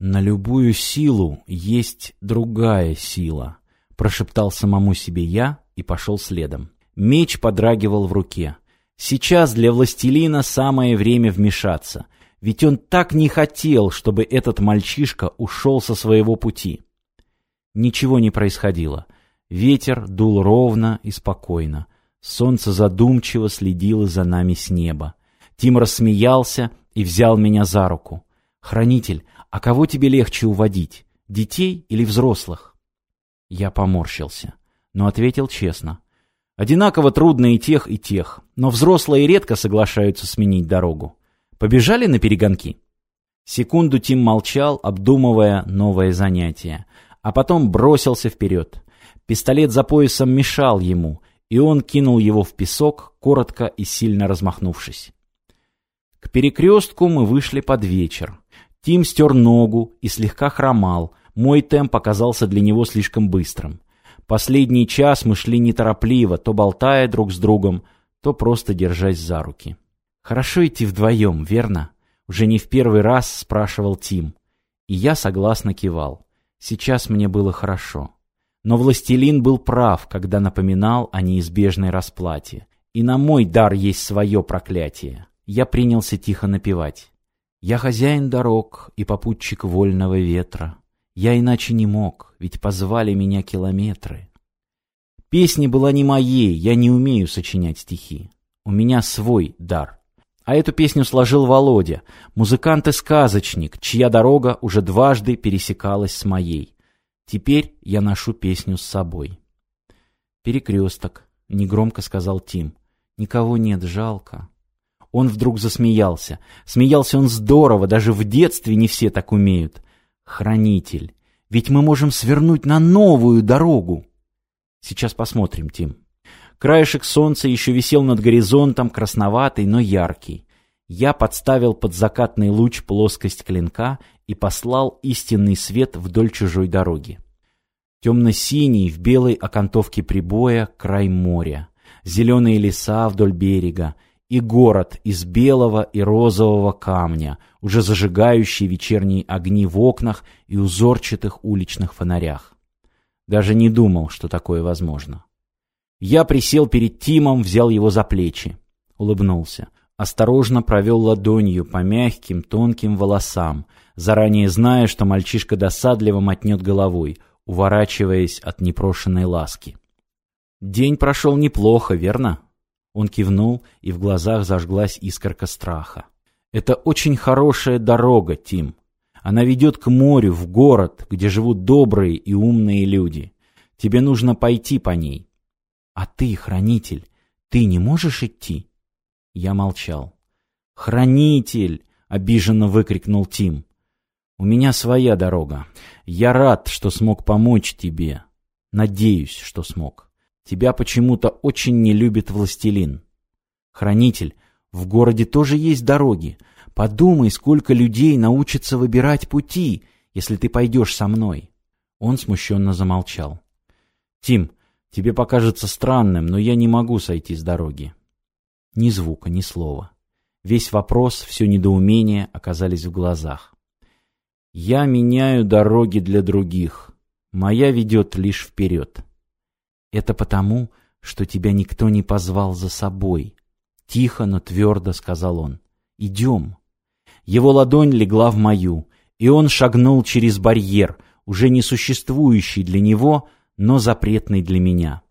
«На любую силу есть другая сила», — прошептал самому себе я и пошел следом. Меч подрагивал в руке. Сейчас для властелина самое время вмешаться, ведь он так не хотел, чтобы этот мальчишка ушел со своего пути. Ничего не происходило. Ветер дул ровно и спокойно. Солнце задумчиво следило за нами с неба. Тим рассмеялся и взял меня за руку. «Хранитель, а кого тебе легче уводить, детей или взрослых?» Я поморщился, но ответил честно. «Одинаково трудно и тех, и тех, но взрослые редко соглашаются сменить дорогу. Побежали на перегонки?» Секунду Тим молчал, обдумывая новое занятие, а потом бросился вперед. Пистолет за поясом мешал ему, и он кинул его в песок, коротко и сильно размахнувшись. К перекрестку мы вышли под вечер. Тим стер ногу и слегка хромал. Мой темп оказался для него слишком быстрым. Последний час мы шли неторопливо, то болтая друг с другом, то просто держась за руки. «Хорошо идти вдвоем, верно?» Уже не в первый раз спрашивал Тим. И я согласно кивал. Сейчас мне было хорошо. Но властелин был прав, когда напоминал о неизбежной расплате. И на мой дар есть свое проклятие. Я принялся тихо напевать. Я хозяин дорог и попутчик вольного ветра. Я иначе не мог, ведь позвали меня километры. Песня была не моей, я не умею сочинять стихи. У меня свой дар. А эту песню сложил Володя, музыкант и сказочник, чья дорога уже дважды пересекалась с моей. Теперь я ношу песню с собой. «Перекресток», — негромко сказал Тим. «Никого нет, жалко». Он вдруг засмеялся. Смеялся он здорово, даже в детстве не все так умеют. Хранитель, ведь мы можем свернуть на новую дорогу. Сейчас посмотрим, Тим. Краешек солнца еще висел над горизонтом, красноватый, но яркий. Я подставил под закатный луч плоскость клинка и послал истинный свет вдоль чужой дороги. Темно-синий в белой окантовке прибоя край моря, зеленые леса вдоль берега, и город из белого и розового камня, уже зажигающий вечерние огни в окнах и узорчатых уличных фонарях. Даже не думал, что такое возможно. Я присел перед Тимом, взял его за плечи. Улыбнулся. Осторожно провел ладонью по мягким, тонким волосам, заранее зная, что мальчишка досадливо мотнет головой, уворачиваясь от непрошенной ласки. «День прошел неплохо, верно?» Он кивнул, и в глазах зажглась искорка страха. «Это очень хорошая дорога, Тим. Она ведет к морю, в город, где живут добрые и умные люди. Тебе нужно пойти по ней». «А ты, хранитель, ты не можешь идти?» Я молчал. «Хранитель!» — обиженно выкрикнул Тим. «У меня своя дорога. Я рад, что смог помочь тебе. Надеюсь, что смог». Тебя почему-то очень не любит властелин. Хранитель, в городе тоже есть дороги. Подумай, сколько людей научатся выбирать пути, если ты пойдешь со мной. Он смущенно замолчал. Тим, тебе покажется странным, но я не могу сойти с дороги. Ни звука, ни слова. Весь вопрос, все недоумение оказались в глазах. Я меняю дороги для других. Моя ведет лишь вперед. Это потому, что тебя никто не позвал за собой. Тихо, но твердо сказал он. Идем. Его ладонь легла в мою, и он шагнул через барьер, уже не существующий для него, но запретный для меня.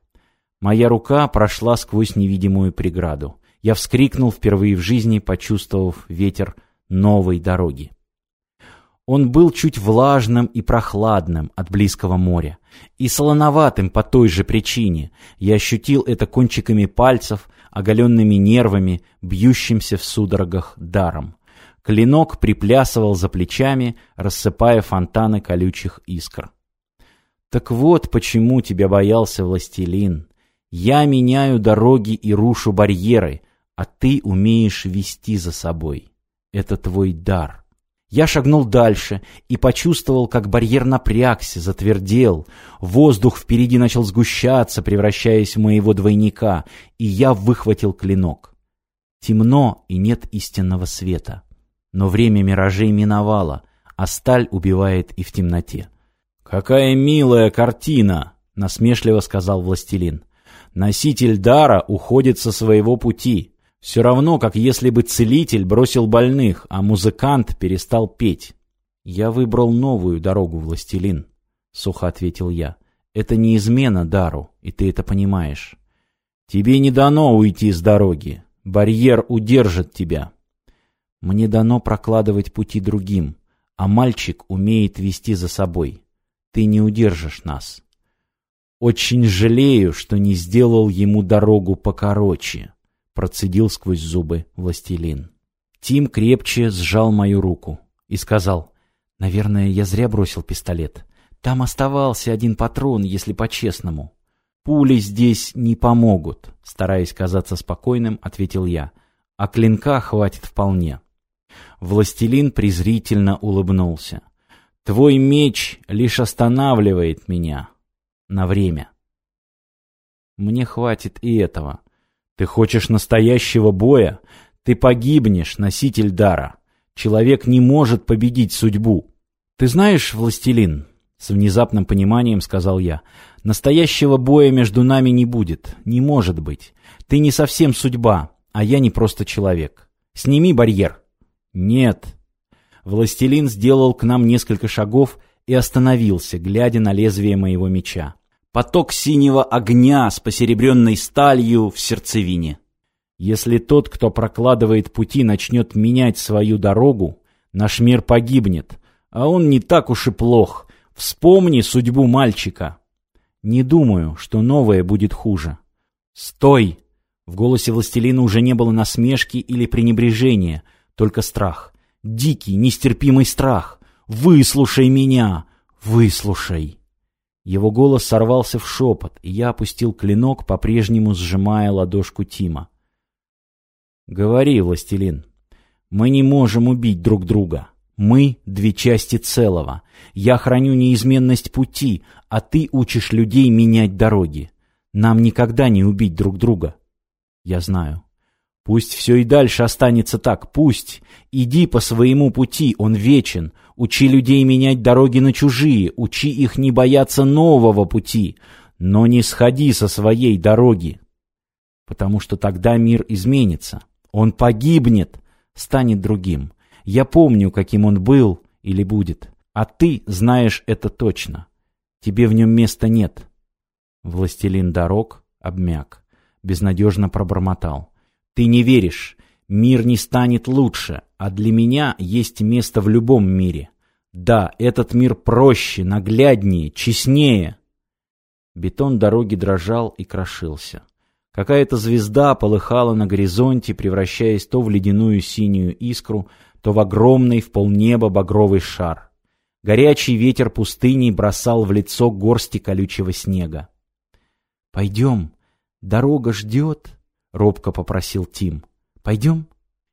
Моя рука прошла сквозь невидимую преграду. Я вскрикнул впервые в жизни, почувствовав ветер новой дороги. Он был чуть влажным и прохладным от близкого моря, и солоноватым по той же причине. Я ощутил это кончиками пальцев, оголенными нервами, бьющимся в судорогах даром. Клинок приплясывал за плечами, рассыпая фонтаны колючих искр. «Так вот почему тебя боялся властелин. Я меняю дороги и рушу барьеры, а ты умеешь вести за собой. Это твой дар». Я шагнул дальше и почувствовал, как барьер напрягся, затвердел. Воздух впереди начал сгущаться, превращаясь в моего двойника, и я выхватил клинок. Темно и нет истинного света. Но время миражей миновало, а сталь убивает и в темноте. «Какая милая картина!» — насмешливо сказал властелин. «Носитель дара уходит со своего пути. Все равно, как если бы целитель бросил больных, а музыкант перестал петь». «Я выбрал новую дорогу, властелин», — сухо ответил я. «Это не измена дару, и ты это понимаешь. Тебе не дано уйти с дороги. Барьер удержит тебя. Мне дано прокладывать пути другим, а мальчик умеет вести за собой. Ты не удержишь нас. Очень жалею, что не сделал ему дорогу покороче, процедил сквозь зубы властелин. Тим крепче сжал мою руку и сказал, «Наверное, я зря бросил пистолет. Там оставался один патрон, если по-честному. «Пули здесь не помогут», — стараясь казаться спокойным, ответил я. «А клинка хватит вполне». Властелин презрительно улыбнулся. «Твой меч лишь останавливает меня. На время». «Мне хватит и этого. Ты хочешь настоящего боя? Ты погибнешь, носитель дара. Человек не может победить судьбу. Ты знаешь, властелин, с внезапным пониманием сказал я. «Настоящего боя между нами не будет. Не может быть. Ты не совсем судьба, а я не просто человек. Сними барьер». «Нет». Властелин сделал к нам несколько шагов и остановился, глядя на лезвие моего меча. Поток синего огня с посеребренной сталью в сердцевине. Если тот, кто прокладывает пути, начнет менять свою дорогу, наш мир погибнет, а он не так уж и плох, Вспомни судьбу мальчика. Не думаю, что новое будет хуже. Стой! В голосе властелина уже не было насмешки или пренебрежения, только страх. Дикий, нестерпимый страх. Выслушай меня! Выслушай! Его голос сорвался в шепот, и я опустил клинок, по-прежнему сжимая ладошку Тима. «Говори, властелин, мы не можем убить друг друга. Мы — две части целого. Я храню неизменность пути, а ты учишь людей менять дороги. Нам никогда не убить друг друга. Я знаю. Пусть все и дальше останется так, пусть. Иди по своему пути, он вечен. Учи людей менять дороги на чужие, учи их не бояться нового пути, но не сходи со своей дороги. Потому что тогда мир изменится. Он погибнет, станет другим. Я помню, каким он был или будет. А ты знаешь это точно. Тебе в нем места нет. Властелин дорог обмяк. Безнадежно пробормотал. Ты не веришь. Мир не станет лучше, а для меня есть место в любом мире. Да, этот мир проще, нагляднее, честнее. Бетон дороги дрожал и крошился. Какая-то звезда полыхала на горизонте, превращаясь то в ледяную синюю искру, то в огромный в полнеба багровый шар. Горячий ветер пустыни бросал в лицо горсти колючего снега. «Пойдем, дорога ждет», — робко попросил Тим. «Пойдем?»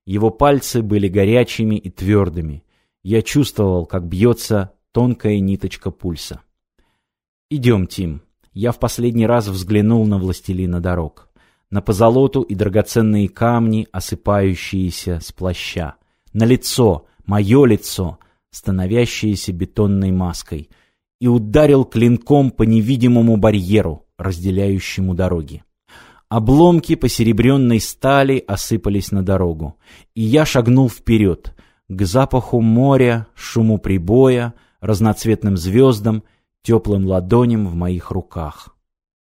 Его пальцы были горячими и твердыми. Я чувствовал, как бьется тонкая ниточка пульса. «Идем, Тим». Я в последний раз взглянул на властелина дорог. На позолоту и драгоценные камни, осыпающиеся с плаща на лицо, мое лицо, становящееся бетонной маской, и ударил клинком по невидимому барьеру, разделяющему дороги. Обломки посеребренной стали осыпались на дорогу, и я шагнул вперед, к запаху моря, шуму прибоя, разноцветным звездам, теплым ладоням в моих руках.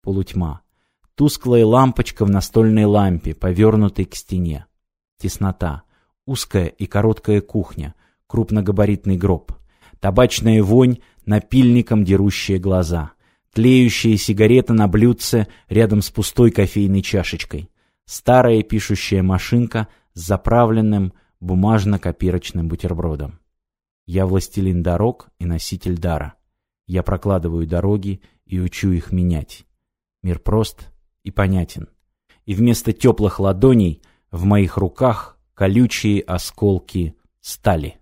Полутьма. Тусклая лампочка в настольной лампе, повернутой к стене. Теснота. Узкая и короткая кухня, крупногабаритный гроб. Табачная вонь, напильником дерущие глаза. Тлеющая сигарета на блюдце рядом с пустой кофейной чашечкой. Старая пишущая машинка с заправленным бумажно-копирочным бутербродом. Я властелин дорог и носитель дара. Я прокладываю дороги и учу их менять. Мир прост и понятен. И вместо теплых ладоней в моих руках колючие осколки стали.